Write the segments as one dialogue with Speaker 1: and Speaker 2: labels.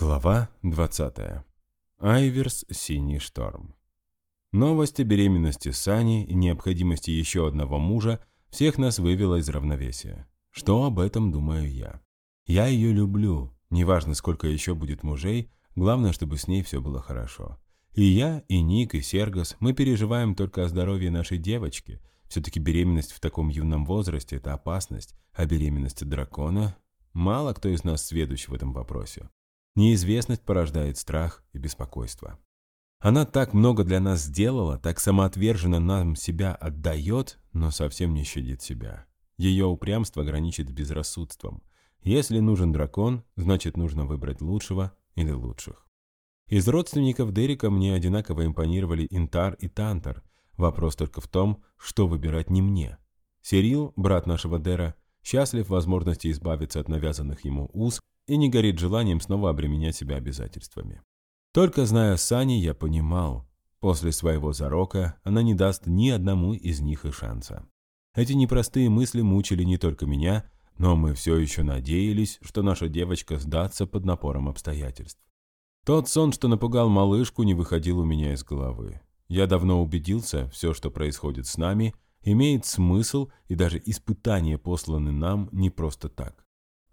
Speaker 1: Глава 20. Айверс «Синий шторм». Новость о беременности Сани и необходимости еще одного мужа всех нас вывела из равновесия. Что об этом думаю я? Я ее люблю, неважно сколько еще будет мужей, главное, чтобы с ней все было хорошо. И я, и Ник, и Сергос, мы переживаем только о здоровье нашей девочки. Все-таки беременность в таком юном возрасте – это опасность, а беременность дракона – мало кто из нас сведущ в этом вопросе. Неизвестность порождает страх и беспокойство. Она так много для нас сделала, так самоотверженно нам себя отдает, но совсем не щадит себя. Ее упрямство граничит с безрассудством. Если нужен дракон, значит нужно выбрать лучшего или лучших. Из родственников Дерека мне одинаково импонировали Интар и Тантар. Вопрос только в том, что выбирать не мне. Серил, брат нашего Дера, счастлив возможности избавиться от навязанных ему уз и не горит желанием снова обременять себя обязательствами. Только зная Сани, я понимал, после своего зарока она не даст ни одному из них и шанса. Эти непростые мысли мучили не только меня, но мы все еще надеялись, что наша девочка сдастся под напором обстоятельств. Тот сон, что напугал малышку, не выходил у меня из головы. Я давно убедился, все, что происходит с нами, имеет смысл, и даже испытания посланы нам не просто так.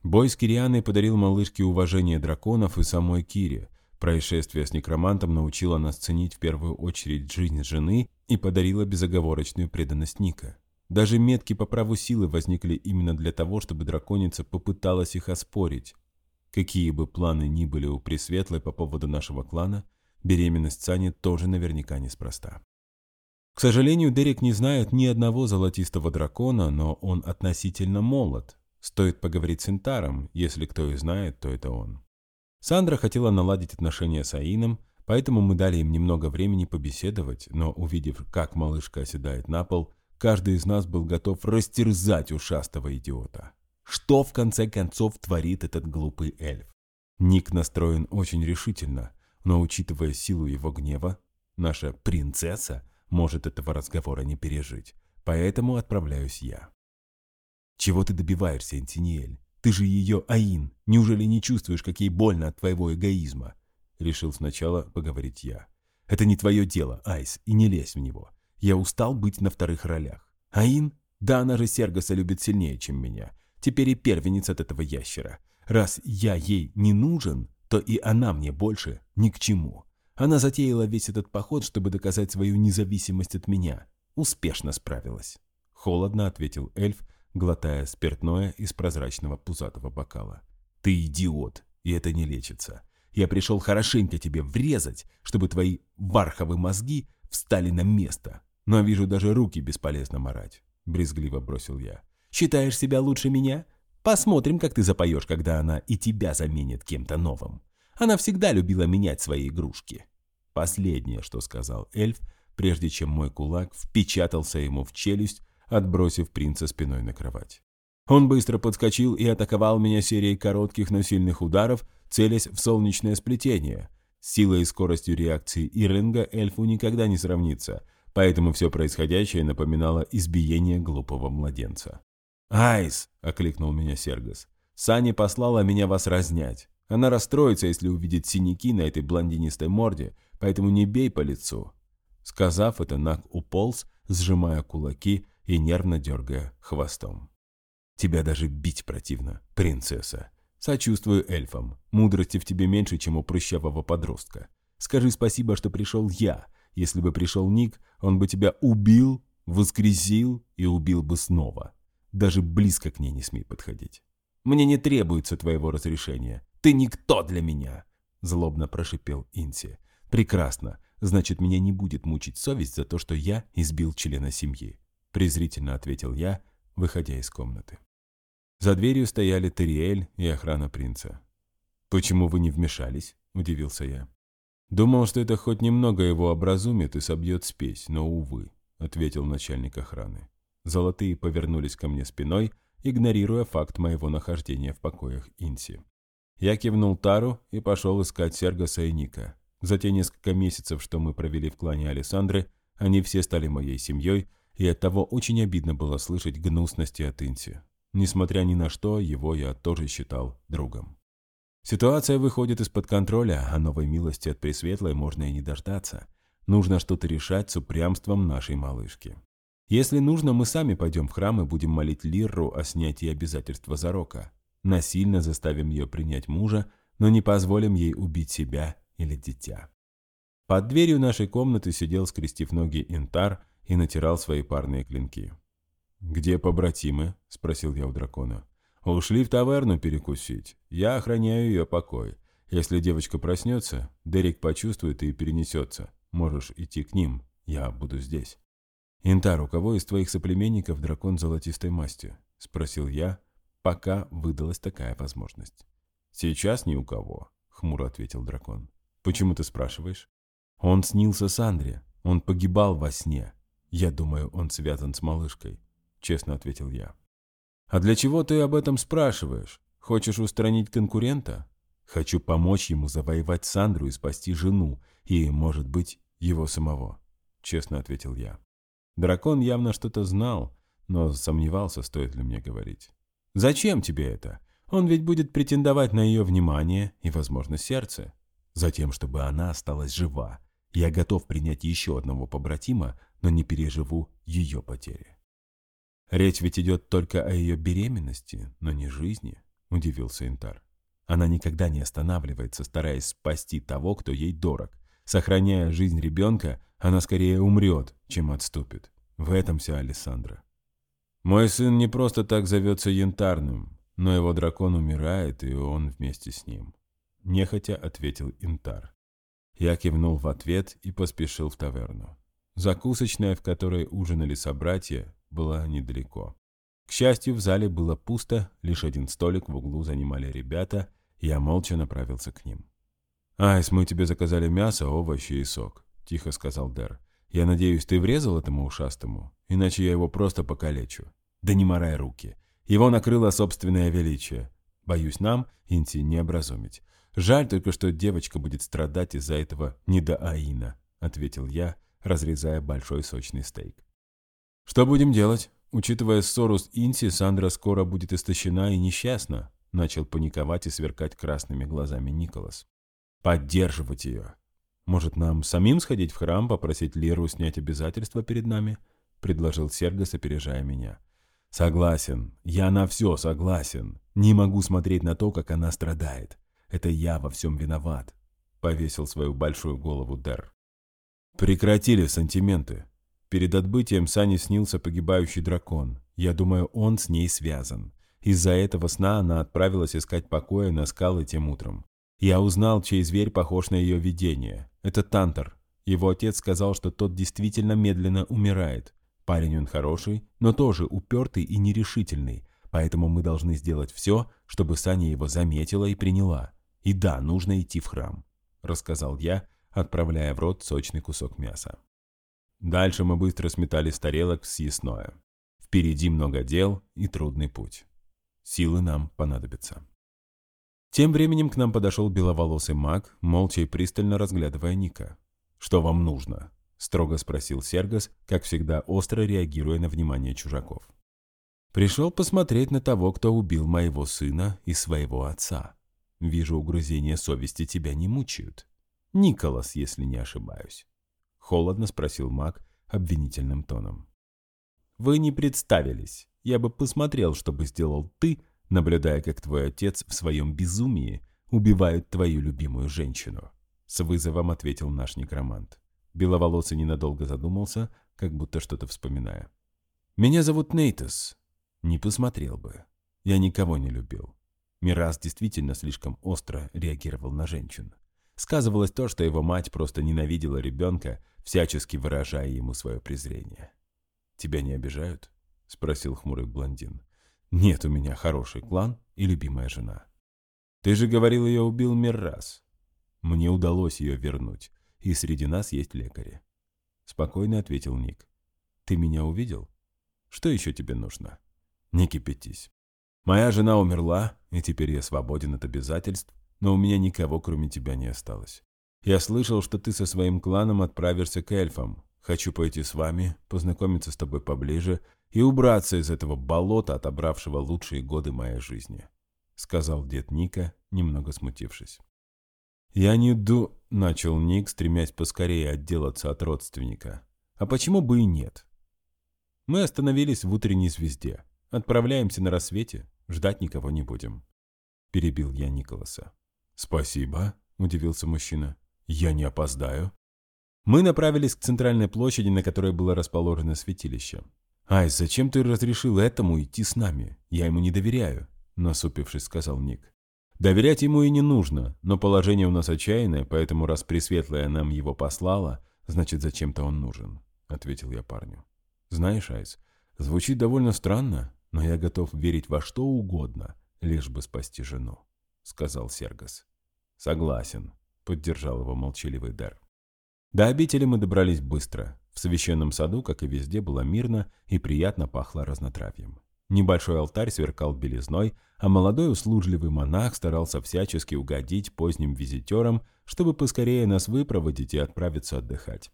Speaker 1: Бой с Кирианой подарил малышке уважение драконов и самой Кире. Происшествие с некромантом научило нас ценить в первую очередь жизнь жены и подарило безоговорочную преданность Ника. Даже метки по праву силы возникли именно для того, чтобы драконица попыталась их оспорить. Какие бы планы ни были у Пресветлой по поводу нашего клана, беременность Сани тоже наверняка неспроста. К сожалению, Дерек не знает ни одного золотистого дракона, но он относительно молод, Стоит поговорить с Интаром, если кто и знает, то это он. Сандра хотела наладить отношения с Аином, поэтому мы дали им немного времени побеседовать, но увидев, как малышка оседает на пол, каждый из нас был готов растерзать ушастого идиота. Что в конце концов творит этот глупый эльф? Ник настроен очень решительно, но учитывая силу его гнева, наша принцесса может этого разговора не пережить, поэтому отправляюсь я. «Чего ты добиваешься, Антиниэль? Ты же ее Аин. Неужели не чувствуешь, как ей больно от твоего эгоизма?» Решил сначала поговорить я. «Это не твое дело, Айс, и не лезь в него. Я устал быть на вторых ролях. Аин? Да она же Сергоса любит сильнее, чем меня. Теперь и первенец от этого ящера. Раз я ей не нужен, то и она мне больше ни к чему. Она затеяла весь этот поход, чтобы доказать свою независимость от меня. Успешно справилась. Холодно ответил эльф, глотая спиртное из прозрачного пузатого бокала. «Ты идиот, и это не лечится. Я пришел хорошенько тебе врезать, чтобы твои варховые мозги встали на место. Но вижу, даже руки бесполезно морать», — брезгливо бросил я. «Считаешь себя лучше меня? Посмотрим, как ты запоешь, когда она и тебя заменит кем-то новым. Она всегда любила менять свои игрушки». Последнее, что сказал эльф, прежде чем мой кулак впечатался ему в челюсть, отбросив принца спиной на кровать. Он быстро подскочил и атаковал меня серией коротких, но сильных ударов, целясь в солнечное сплетение. Силой и скоростью реакции Ирлинга эльфу никогда не сравнится, поэтому все происходящее напоминало избиение глупого младенца. «Айс!» — окликнул меня Сергос. «Сани послала меня вас разнять. Она расстроится, если увидит синяки на этой блондинистой морде, поэтому не бей по лицу». Сказав это, Нак уполз, сжимая кулаки и нервно дергая хвостом. «Тебя даже бить противно, принцесса. Сочувствую эльфам. Мудрости в тебе меньше, чем у прыщавого подростка. Скажи спасибо, что пришел я. Если бы пришел Ник, он бы тебя убил, воскресил и убил бы снова. Даже близко к ней не смей подходить. Мне не требуется твоего разрешения. Ты никто для меня!» Злобно прошипел Инси. «Прекрасно. Значит, меня не будет мучить совесть за то, что я избил члена семьи презрительно ответил я, выходя из комнаты. За дверью стояли Териэль и охрана принца. «Почему вы не вмешались?» – удивился я. «Думал, что это хоть немного его образумит и собьет спесь, но, увы», – ответил начальник охраны. Золотые повернулись ко мне спиной, игнорируя факт моего нахождения в покоях Инси. Я кивнул Тару и пошел искать Сергаса и Ника. За те несколько месяцев, что мы провели в клане Александры, они все стали моей семьей – и оттого очень обидно было слышать гнусности от Инси. Несмотря ни на что, его я тоже считал другом. Ситуация выходит из-под контроля, а новой милости от Пресветлой можно и не дождаться. Нужно что-то решать с упрямством нашей малышки. Если нужно, мы сами пойдем в храм и будем молить Лирру о снятии обязательства Зарока. Насильно заставим ее принять мужа, но не позволим ей убить себя или дитя. Под дверью нашей комнаты сидел, скрестив ноги, Интар и натирал свои парные клинки. «Где побратимы?» – спросил я у дракона. «Ушли в таверну перекусить. Я охраняю ее покой. Если девочка проснется, Дерек почувствует и перенесется. Можешь идти к ним. Я буду здесь». «Интар, у кого из твоих соплеменников дракон золотистой масти?» – спросил я, пока выдалась такая возможность. «Сейчас ни у кого», – хмуро ответил дракон. «Почему ты спрашиваешь?» «Он снился Сандре. Он погибал во сне. Я думаю, он связан с малышкой честно ответил я. «А для чего ты об этом спрашиваешь? Хочешь устранить конкурента?» «Хочу помочь ему завоевать Сандру и спасти жену, и, может быть, его самого», — честно ответил я. Дракон явно что-то знал, но сомневался, стоит ли мне говорить. «Зачем тебе это? Он ведь будет претендовать на ее внимание и, возможно, сердце. Затем, чтобы она осталась жива. Я готов принять еще одного побратима, но не переживу ее потери». «Речь ведь идет только о ее беременности, но не жизни», — удивился Интар. «Она никогда не останавливается, стараясь спасти того, кто ей дорог. Сохраняя жизнь ребенка, она скорее умрет, чем отступит. В этом вся Александра. Мой сын не просто так зовется Янтарным, но его дракон умирает, и он вместе с ним. Нехотя ответил Интар. Я кивнул в ответ и поспешил в таверну. Закусочная, в которой ужинали собратья, была недалеко. К счастью, в зале было пусто, лишь один столик в углу занимали ребята, и я молча направился к ним. «Айс, мы тебе заказали мясо, овощи и сок», — тихо сказал Дэр. «Я надеюсь, ты врезал этому ушастому, иначе я его просто покалечу». «Да не морай руки. Его накрыло собственное величие. Боюсь, нам, Инти, не образумить. Жаль только, что девочка будет страдать из-за этого недоаина», — ответил я, разрезая большой сочный стейк. «Что будем делать? Учитывая ссору с Инси, Сандра скоро будет истощена и несчастна», начал паниковать и сверкать красными глазами Николас. «Поддерживать ее. Может, нам самим сходить в храм, попросить Леру снять обязательства перед нами?» предложил Сергас, опережая меня. «Согласен. Я на все согласен. Не могу смотреть на то, как она страдает. Это я во всем виноват», — повесил свою большую голову Дер. «Прекратили сантименты», Перед отбытием Сане снился погибающий дракон. Я думаю, он с ней связан. Из-за этого сна она отправилась искать покоя на скалы тем утром. Я узнал, чей зверь похож на ее видение. Это Тантор. Его отец сказал, что тот действительно медленно умирает. Парень он хороший, но тоже упертый и нерешительный, поэтому мы должны сделать все, чтобы Саня его заметила и приняла. И да, нужно идти в храм», — рассказал я, отправляя в рот сочный кусок мяса. Дальше мы быстро сметали с тарелок съестное. Впереди много дел и трудный путь. Силы нам понадобятся. Тем временем к нам подошел беловолосый маг, молча и пристально разглядывая Ника. «Что вам нужно?» – строго спросил Сергас, как всегда остро реагируя на внимание чужаков. «Пришел посмотреть на того, кто убил моего сына и своего отца. Вижу, угрызения совести тебя не мучают. Николас, если не ошибаюсь». Холодно спросил маг обвинительным тоном. «Вы не представились. Я бы посмотрел, что бы сделал ты, наблюдая, как твой отец в своем безумии убивает твою любимую женщину», — с вызовом ответил наш некромант. Беловолосый ненадолго задумался, как будто что-то вспоминая. «Меня зовут Нейтас. Не посмотрел бы. Я никого не любил. Мирас действительно слишком остро реагировал на женщин. Сказывалось то, что его мать просто ненавидела ребенка, всячески выражая ему свое презрение. «Тебя не обижают?» — спросил хмурый блондин. «Нет у меня хороший клан и любимая жена». «Ты же говорил, ее убил Миррас. Мне удалось ее вернуть, и среди нас есть лекари». Спокойно ответил Ник. «Ты меня увидел? Что еще тебе нужно?» «Не кипятись. Моя жена умерла, и теперь я свободен от обязательств, но у меня никого, кроме тебя, не осталось. Я слышал, что ты со своим кланом отправишься к эльфам. Хочу пойти с вами, познакомиться с тобой поближе и убраться из этого болота, отобравшего лучшие годы моей жизни. — сказал дед Ника, немного смутившись. «Я не ду...» — начал Ник, стремясь поскорее отделаться от родственника. «А почему бы и нет?» «Мы остановились в утренней звезде. Отправляемся на рассвете. Ждать никого не будем». Перебил я Николаса. «Спасибо», — удивился мужчина. «Я не опоздаю». Мы направились к центральной площади, на которой было расположено святилище. «Ай, зачем ты разрешил этому идти с нами? Я ему не доверяю», — насупившись, сказал Ник. «Доверять ему и не нужно, но положение у нас отчаянное, поэтому раз Пресветлая нам его послала, значит, зачем-то он нужен», — ответил я парню. «Знаешь, Айс, звучит довольно странно, но я готов верить во что угодно, лишь бы спасти жену», — сказал Сергас. «Согласен», — поддержал его молчаливый Дар. До обители мы добрались быстро. В священном саду, как и везде, было мирно и приятно пахло разнотравьем. Небольшой алтарь сверкал белизной, а молодой услужливый монах старался всячески угодить поздним визитерам, чтобы поскорее нас выпроводить и отправиться отдыхать.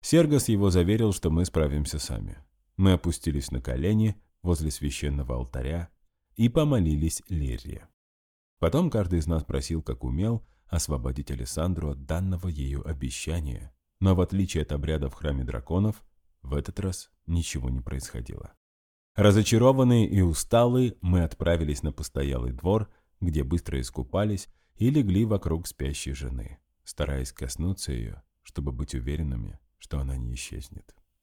Speaker 1: Сергос его заверил, что мы справимся сами. Мы опустились на колени возле священного алтаря и помолились Лерре. Потом каждый из нас просил, как умел, освободить Александру от данного ею обещания, но в отличие от обряда в храме драконов, в этот раз ничего не происходило. Разочарованные и усталые, мы отправились на постоялый двор, где быстро искупались и легли вокруг спящей жены, стараясь коснуться ее, чтобы быть уверенными, что она не исчезнет.